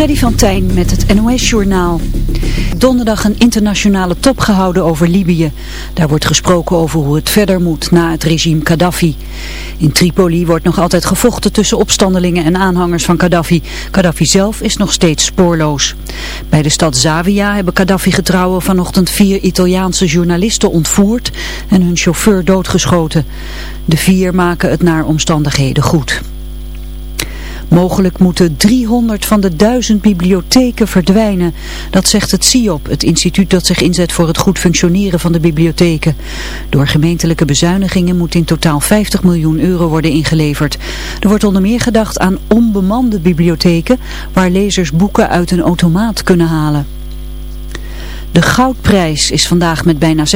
Freddy van Tijn met het NOS-journaal. Donderdag een internationale top gehouden over Libië. Daar wordt gesproken over hoe het verder moet na het regime Gaddafi. In Tripoli wordt nog altijd gevochten tussen opstandelingen en aanhangers van Gaddafi. Gaddafi zelf is nog steeds spoorloos. Bij de stad Zavia hebben Gaddafi-getrouwen vanochtend vier Italiaanse journalisten ontvoerd en hun chauffeur doodgeschoten. De vier maken het naar omstandigheden goed. Mogelijk moeten 300 van de 1000 bibliotheken verdwijnen. Dat zegt het CIOP, het instituut dat zich inzet voor het goed functioneren van de bibliotheken. Door gemeentelijke bezuinigingen moet in totaal 50 miljoen euro worden ingeleverd. Er wordt onder meer gedacht aan onbemande bibliotheken waar lezers boeken uit een automaat kunnen halen. De goudprijs is vandaag met bijna 6%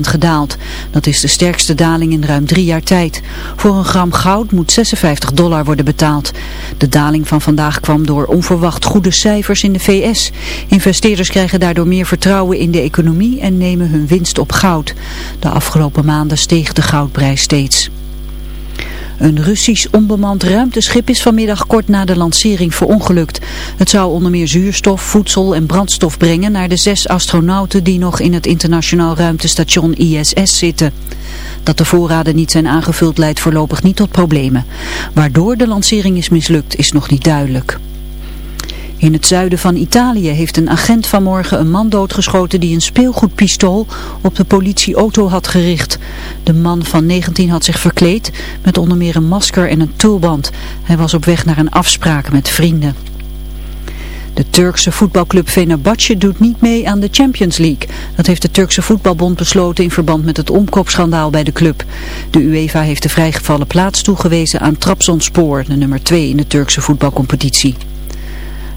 gedaald. Dat is de sterkste daling in ruim drie jaar tijd. Voor een gram goud moet 56 dollar worden betaald. De daling van vandaag kwam door onverwacht goede cijfers in de VS. Investeerders krijgen daardoor meer vertrouwen in de economie en nemen hun winst op goud. De afgelopen maanden steeg de goudprijs steeds. Een Russisch onbemand ruimteschip is vanmiddag kort na de lancering verongelukt. Het zou onder meer zuurstof, voedsel en brandstof brengen naar de zes astronauten die nog in het internationaal ruimtestation ISS zitten. Dat de voorraden niet zijn aangevuld leidt voorlopig niet tot problemen. Waardoor de lancering is mislukt is nog niet duidelijk. In het zuiden van Italië heeft een agent vanmorgen een man doodgeschoten die een speelgoedpistool op de politieauto had gericht. De man van 19 had zich verkleed met onder meer een masker en een tulband. Hij was op weg naar een afspraak met vrienden. De Turkse voetbalclub Fenerbahce doet niet mee aan de Champions League. Dat heeft de Turkse voetbalbond besloten in verband met het omkoopschandaal bij de club. De UEFA heeft de vrijgevallen plaats toegewezen aan Trabzonspor, de nummer 2 in de Turkse voetbalcompetitie.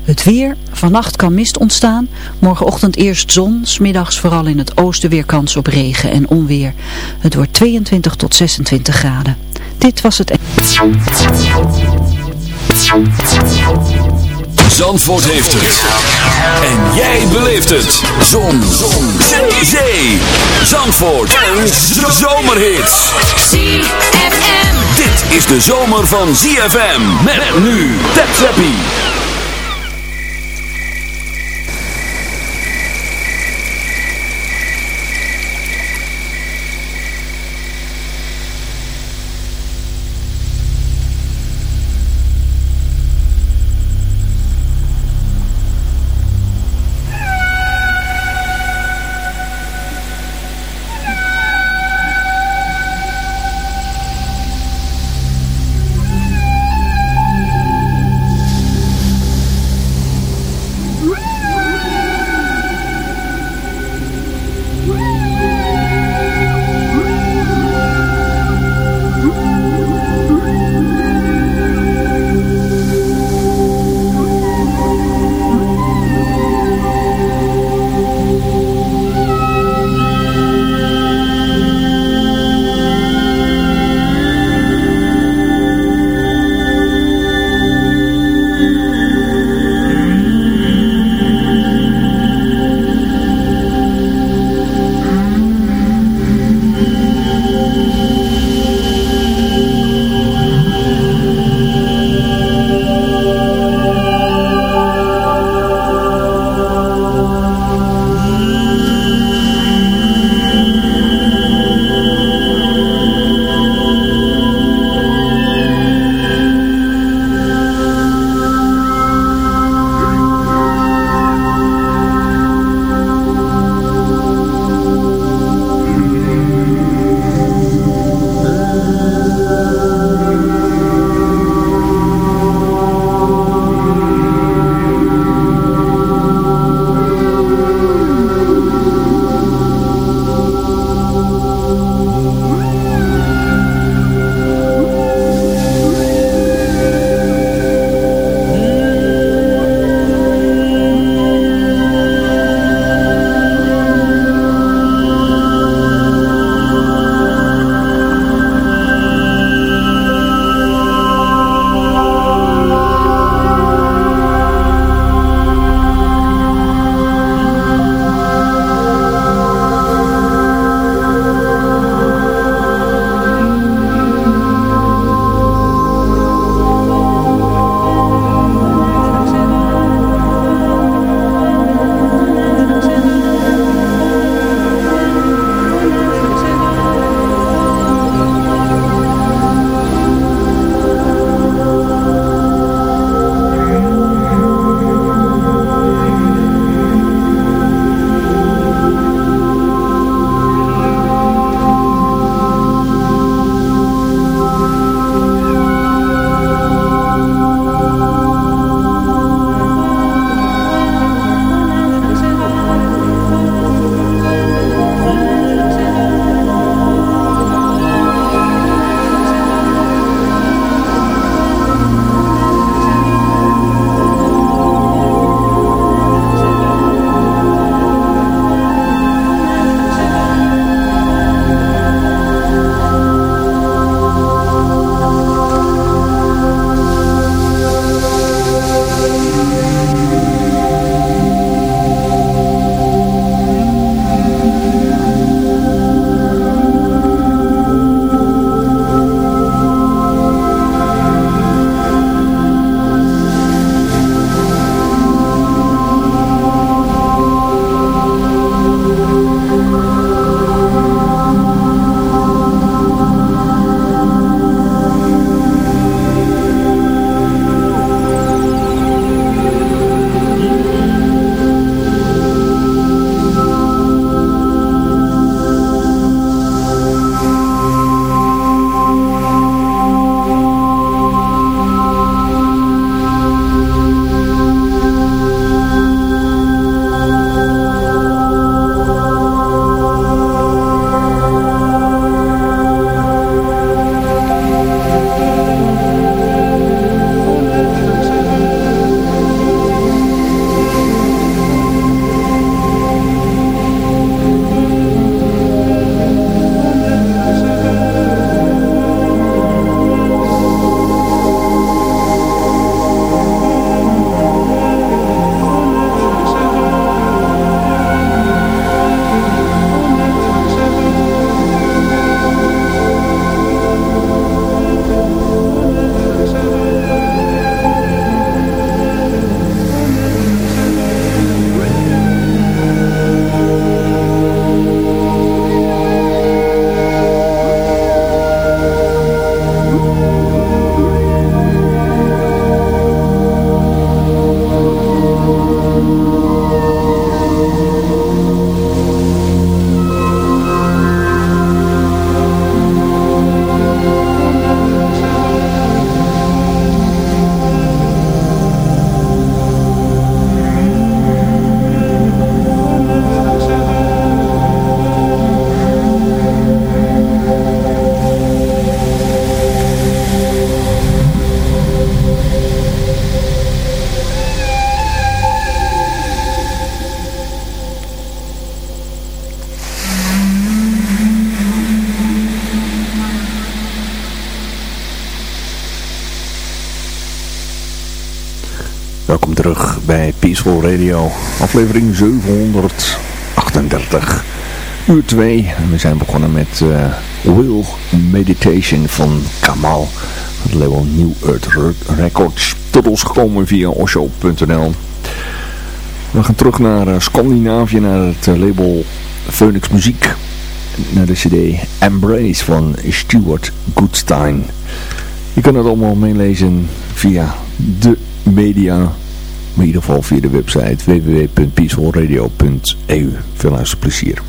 Het weer, vannacht kan mist ontstaan, morgenochtend eerst zon, smiddags vooral in het oosten weer kans op regen en onweer. Het wordt 22 tot 26 graden. Dit was het... Zandvoort heeft het. En jij beleeft het. Zon. zon. Zee. Zandvoort. Een zomerhit. ZFM. Dit is de zomer van ZFM. Met nu. Tap Peaceful Radio, aflevering 738, uur 2. En we zijn begonnen met uh, Will Meditation van Kamal, het label New Earth Records. Tot ons gekomen via osho.nl. We gaan terug naar uh, Scandinavië, naar het uh, label Phoenix Muziek, naar de cd Embrace van Stuart Goodstein. Je kan het allemaal meelezen via de media, maar in ieder geval via de website www.peacefulradio.eu. Veel luisterplezier.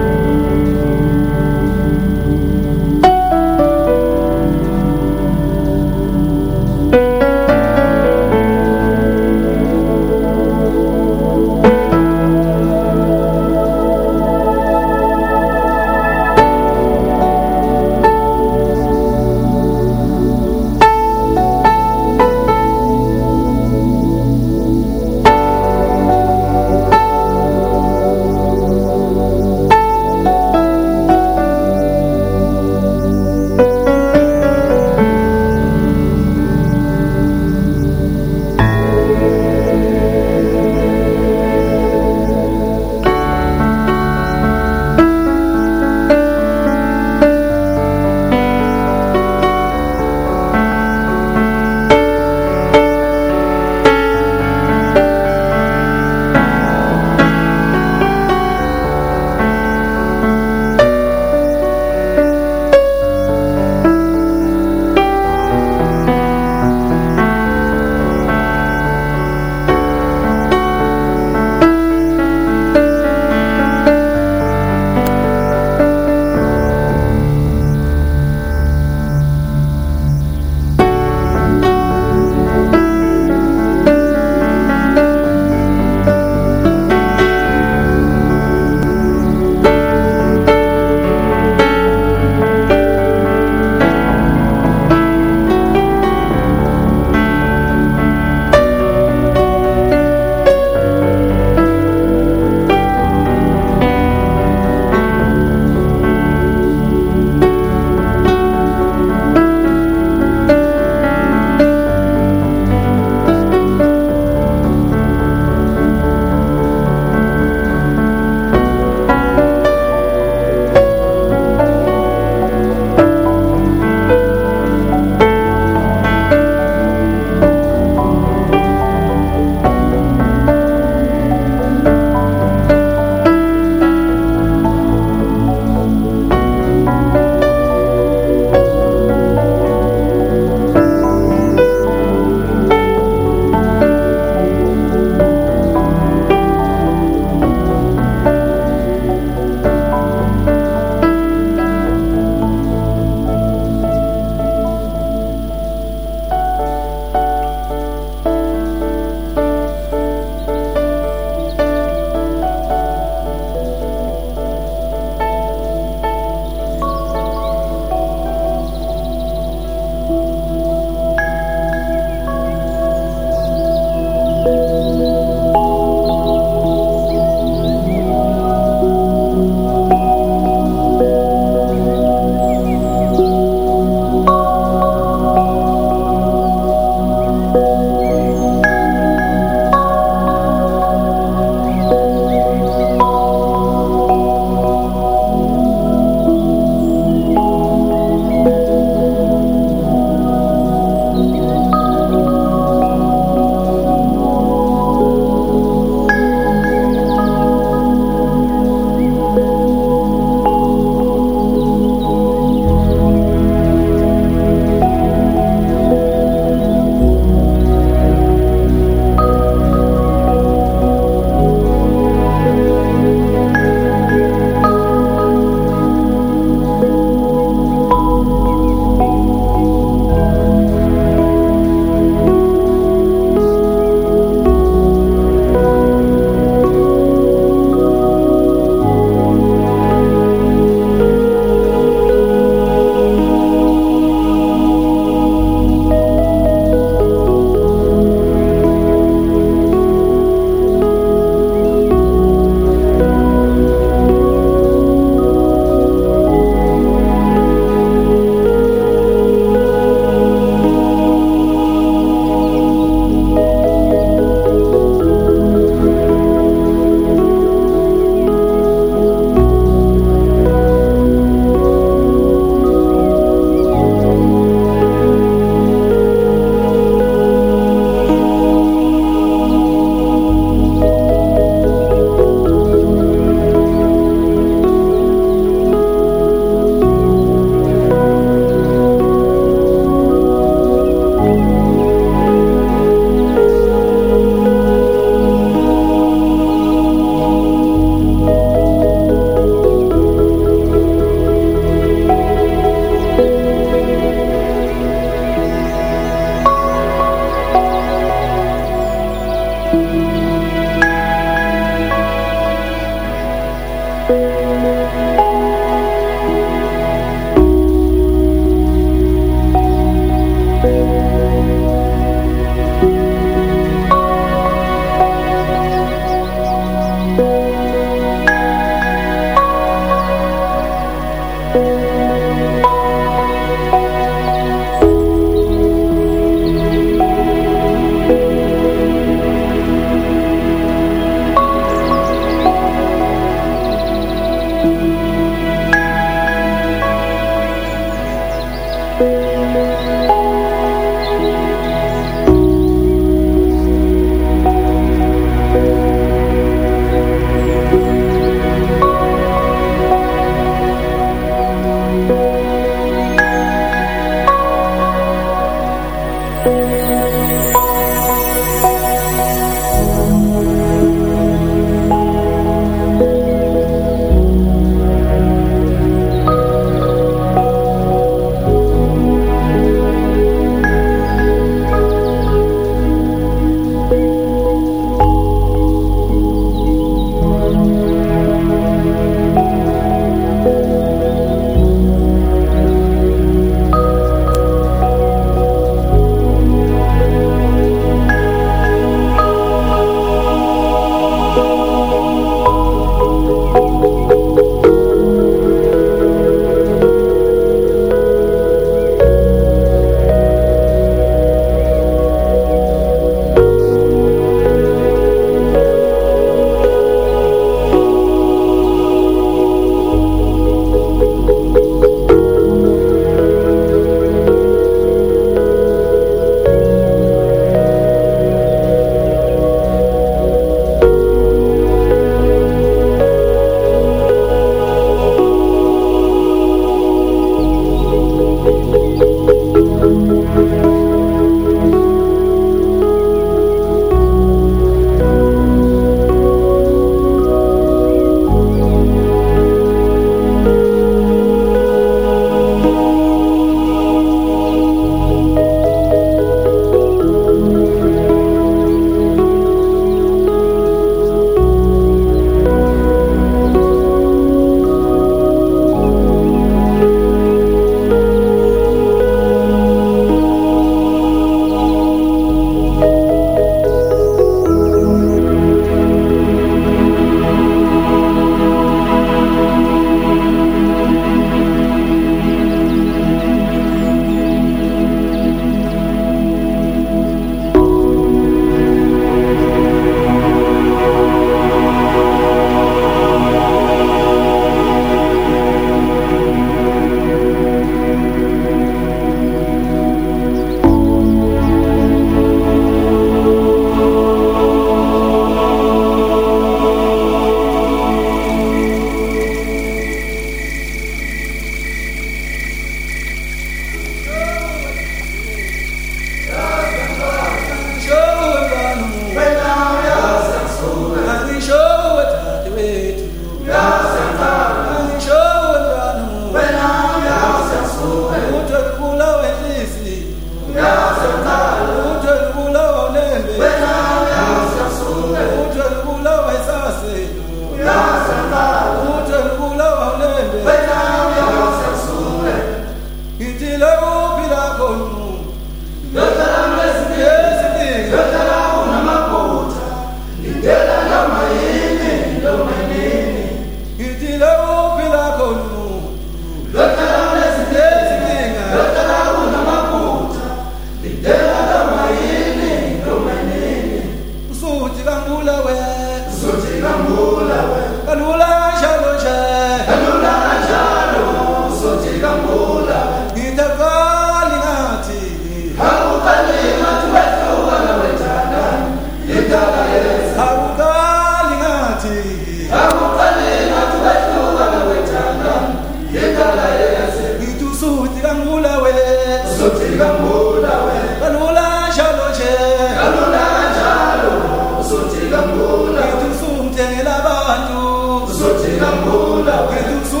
Jesús.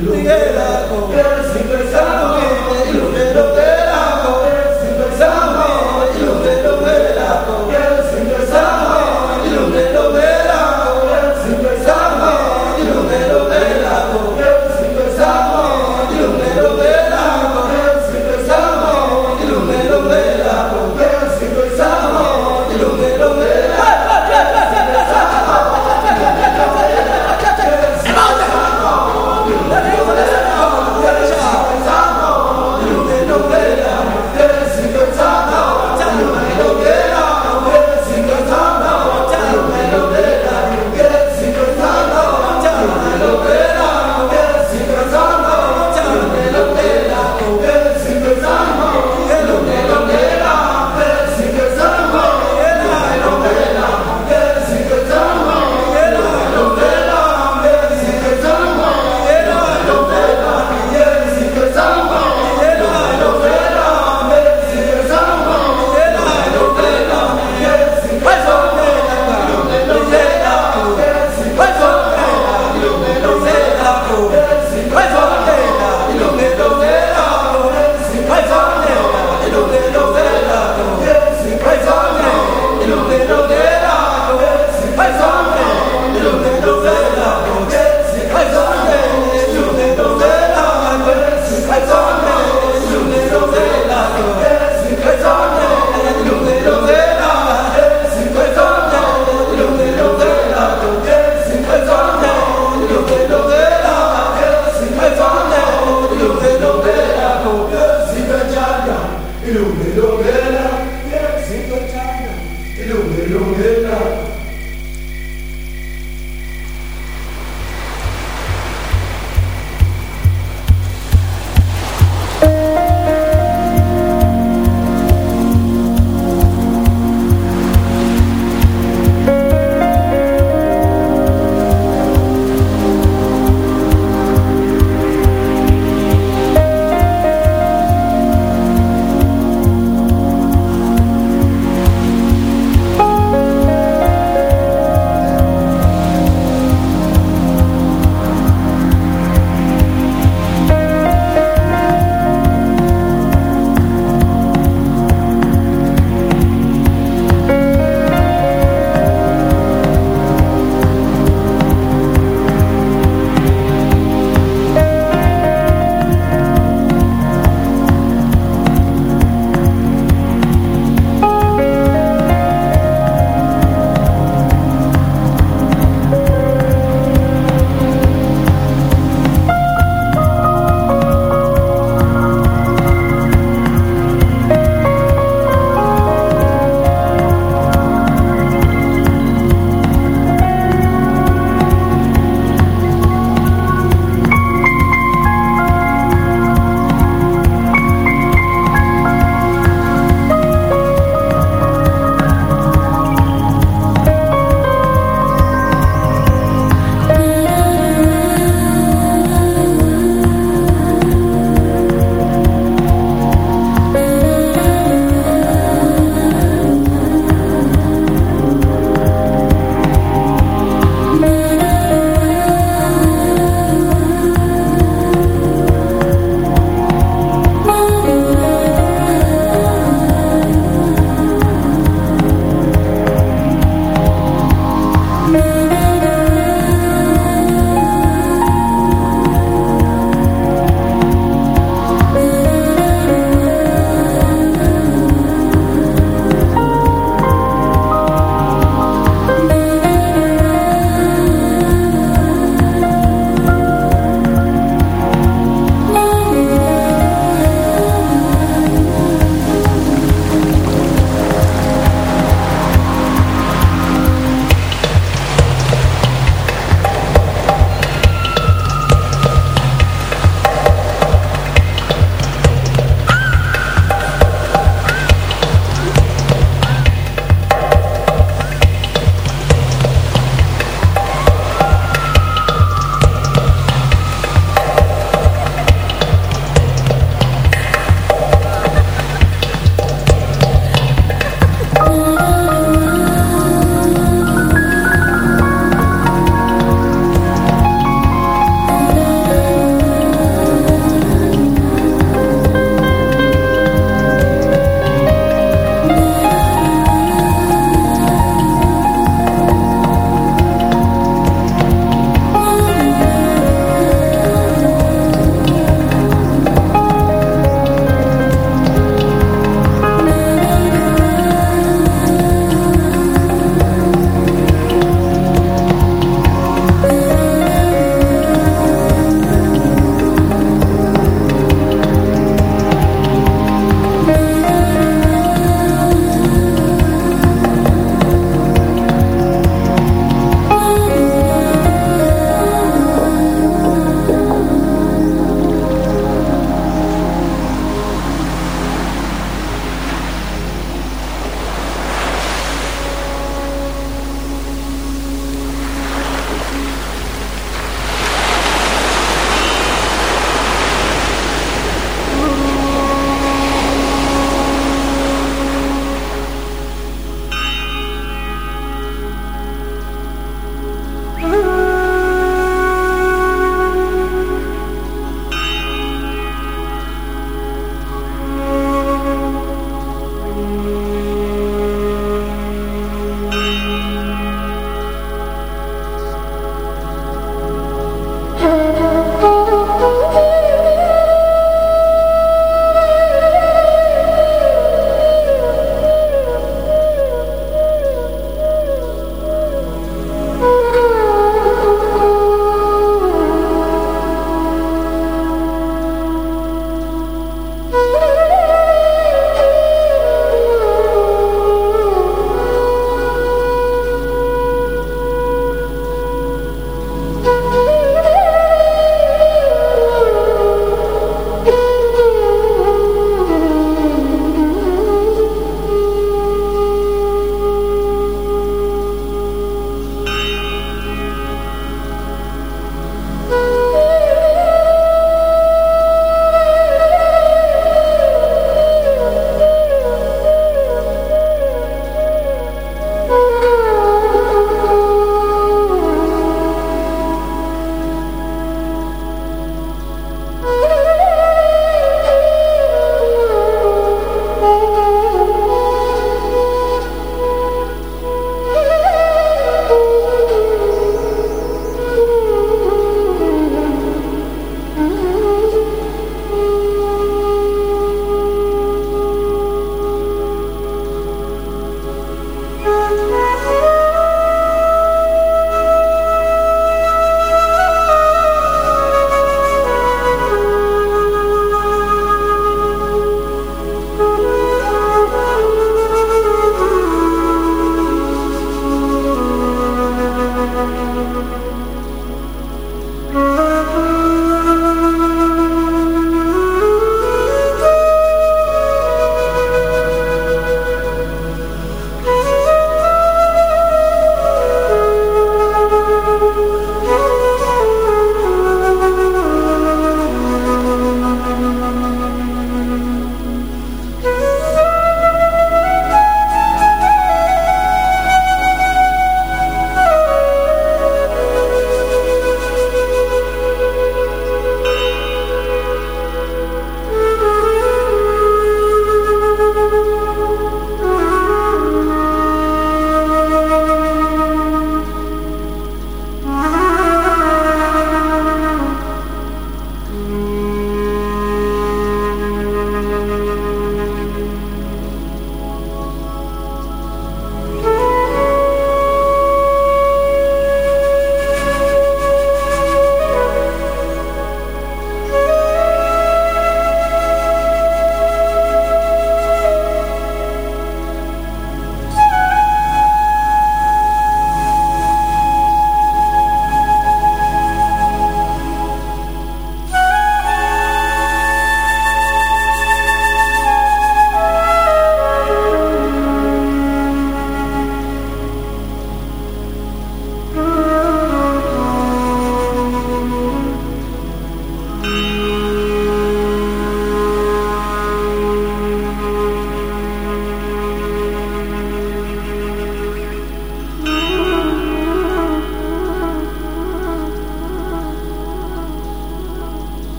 Miguel, con gran sinvergüenza, que te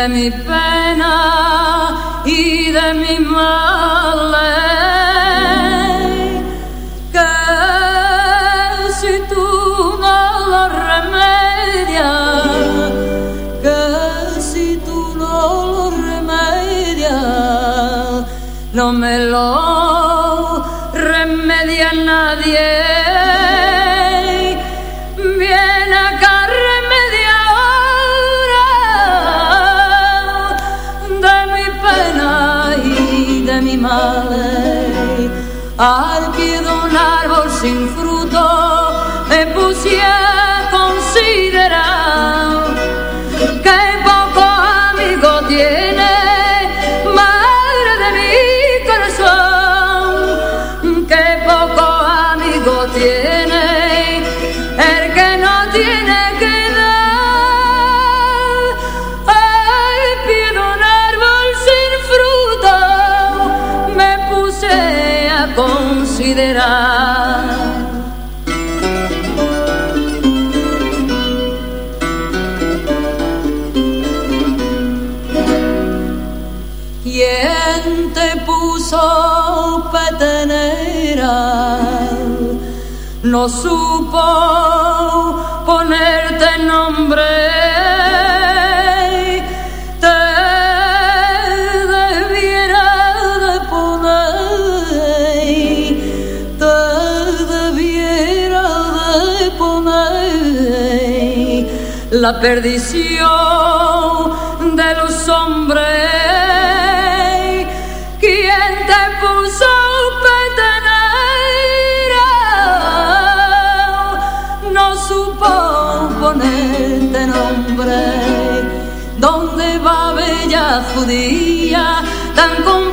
let me. Ah. no supo ponerte nombre. Te debiera de poner, te debiera de poner la perdición de los hombres. diciembre, donde va bella judía tan con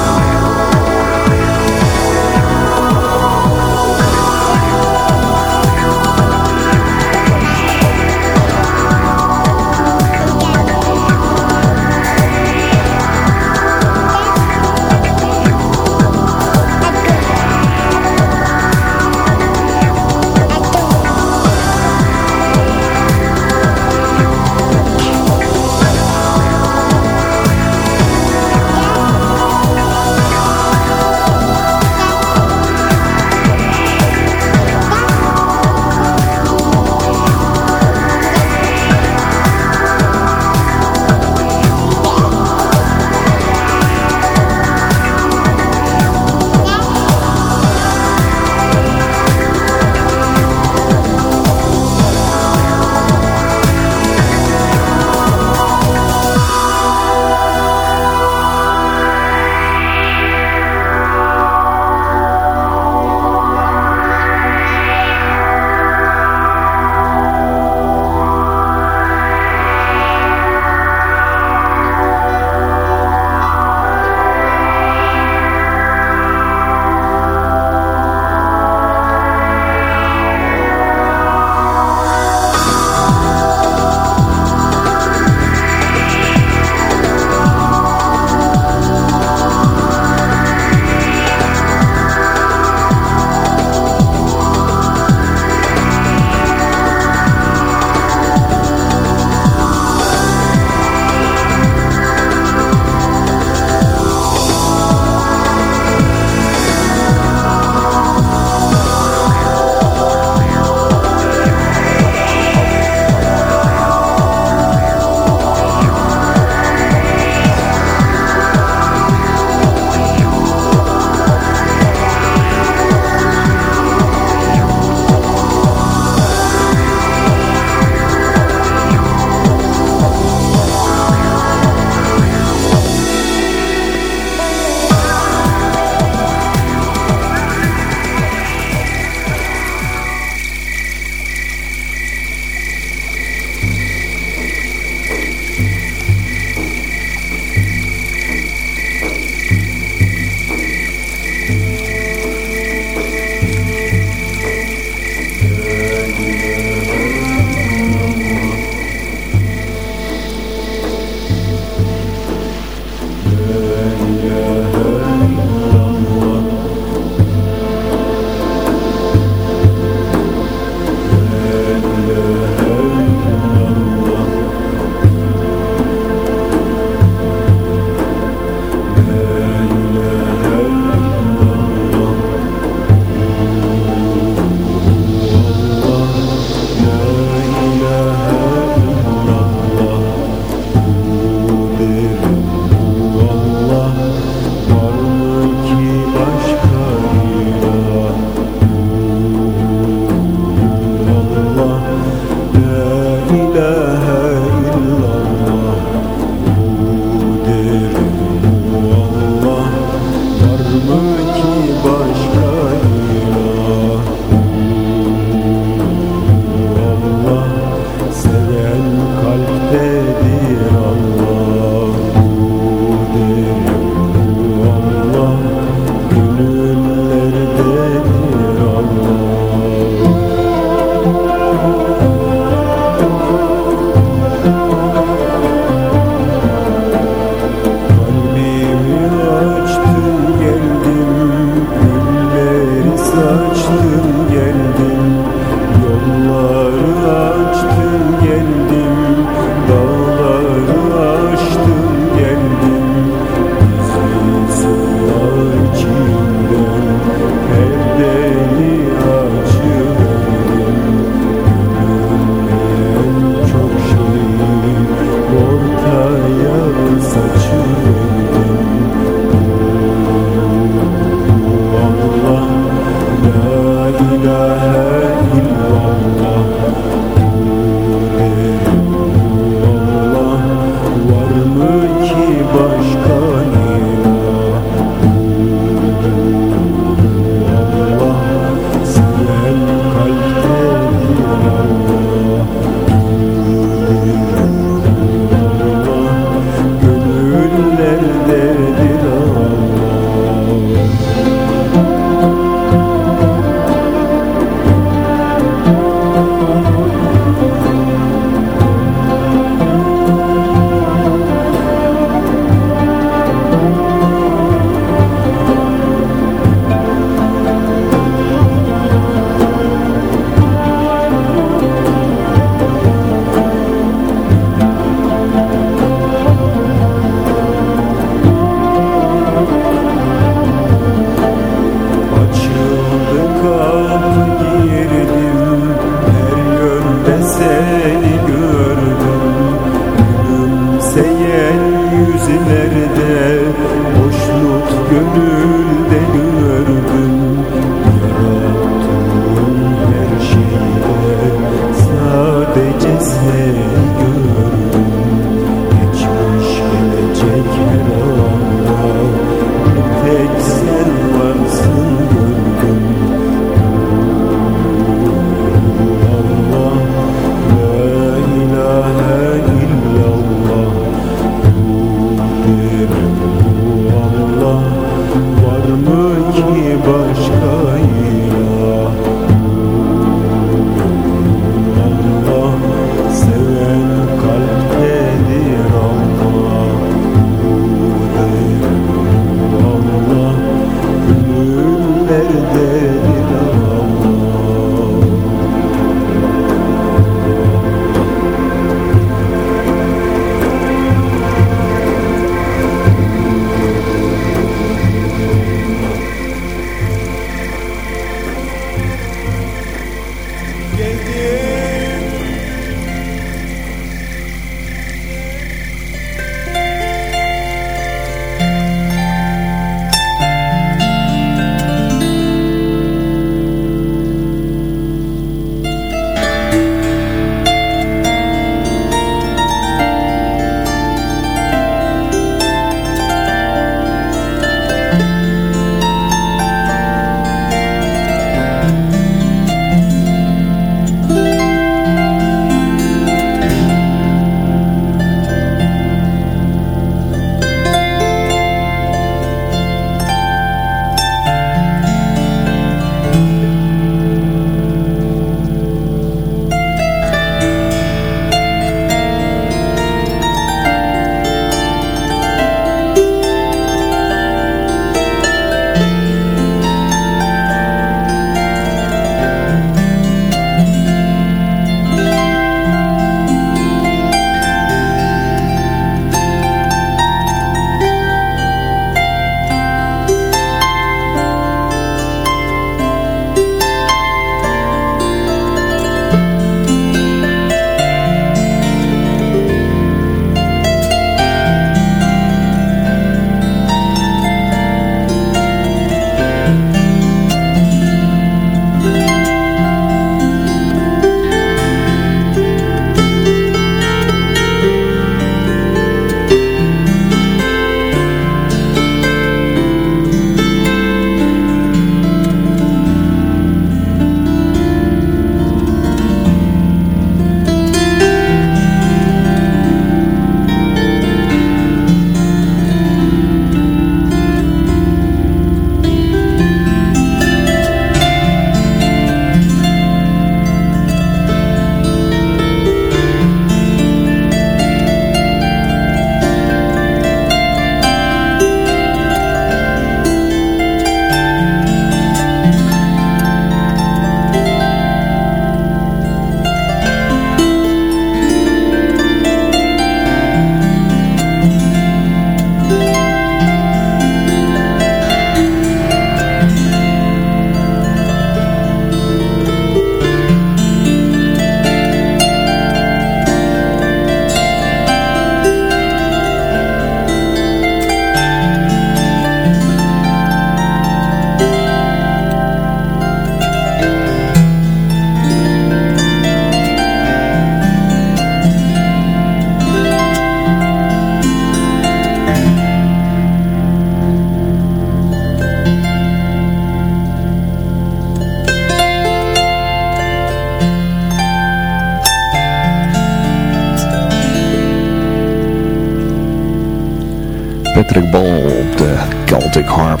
Patrick op de Celtic Harp.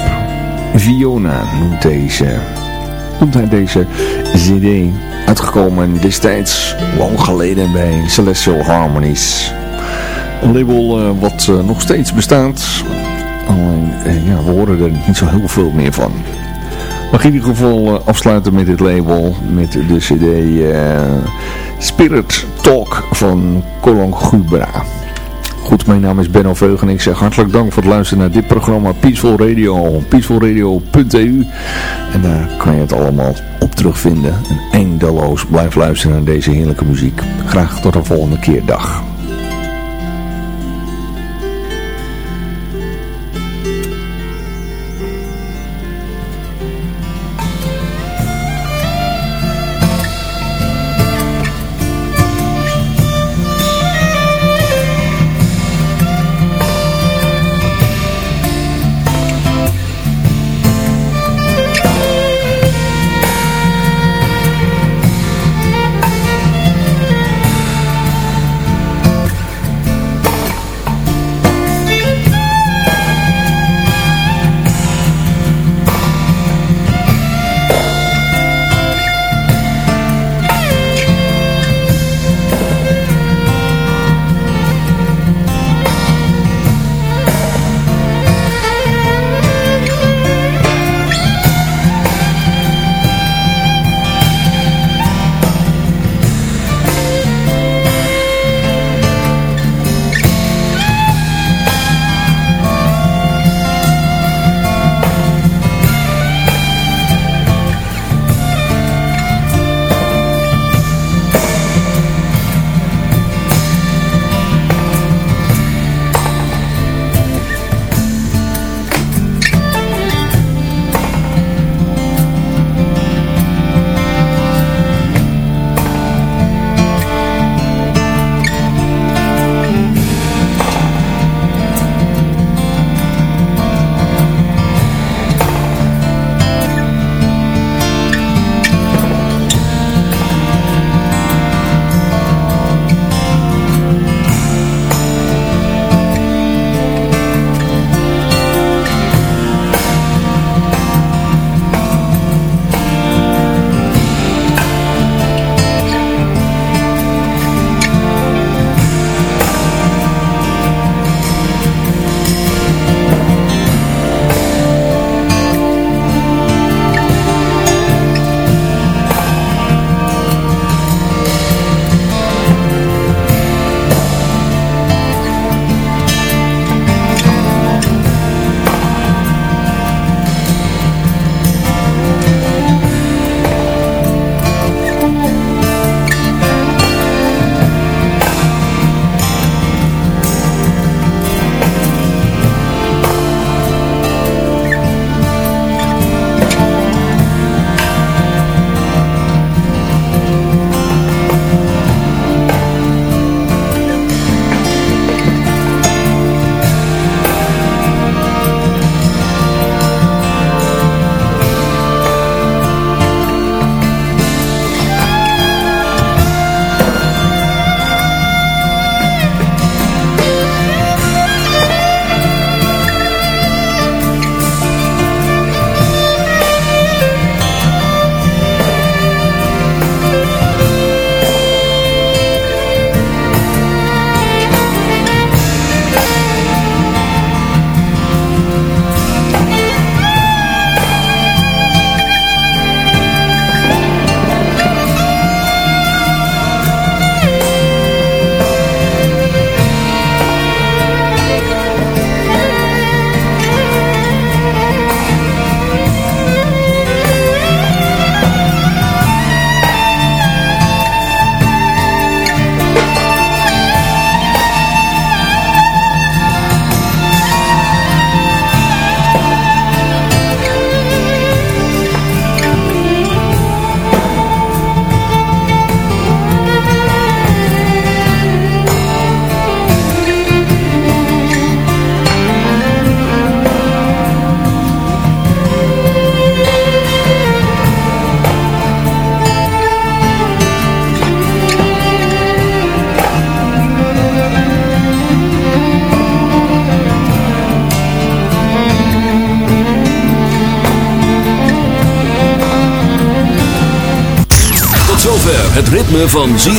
Fiona noemt, deze, noemt hij deze cd uitgekomen destijds lang geleden bij Celestial Harmonies. Een label uh, wat uh, nog steeds bestaat. Alleen, uh, ja, we horen er niet zo heel veel meer van. Mag in ieder geval afsluiten met dit label. Met de cd Spirit Talk van Colon Gubra. Goed, mijn naam is Benno Veugen en ik zeg hartelijk dank voor het luisteren naar dit programma Peaceful Radio. Peacefulradio.eu En daar kan je het allemaal op terugvinden. En eindeloos blijf luisteren naar deze heerlijke muziek. Graag tot de volgende keer. Dag.